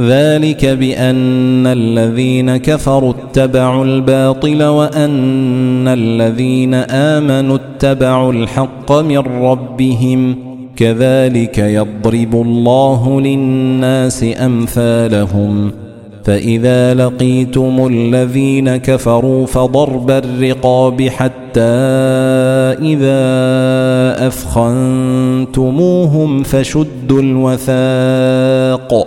ذلك بأن الذين كفروا اتبعوا الباطل وأن الذين آمنوا اتبعوا الحق من ربهم كذلك يضرب الله للناس أمثالهم فإذا لقيتم الذين كفروا فضرب الرقاب حتى إذا أفخنتموهم فشدوا الوثاق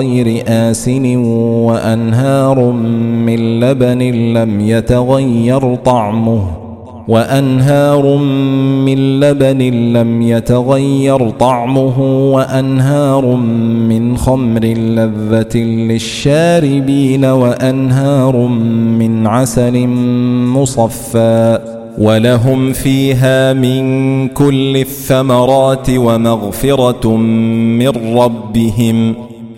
غير آسن وأنهار من لبن لم يتغير طعمه وأنهار من لبن لم يتغير طعمه وأنهار من خمر لذة للشاربين وأنهار من عسل مصفى ولهم فيها من كل الثمرات ومغفرة من ربهم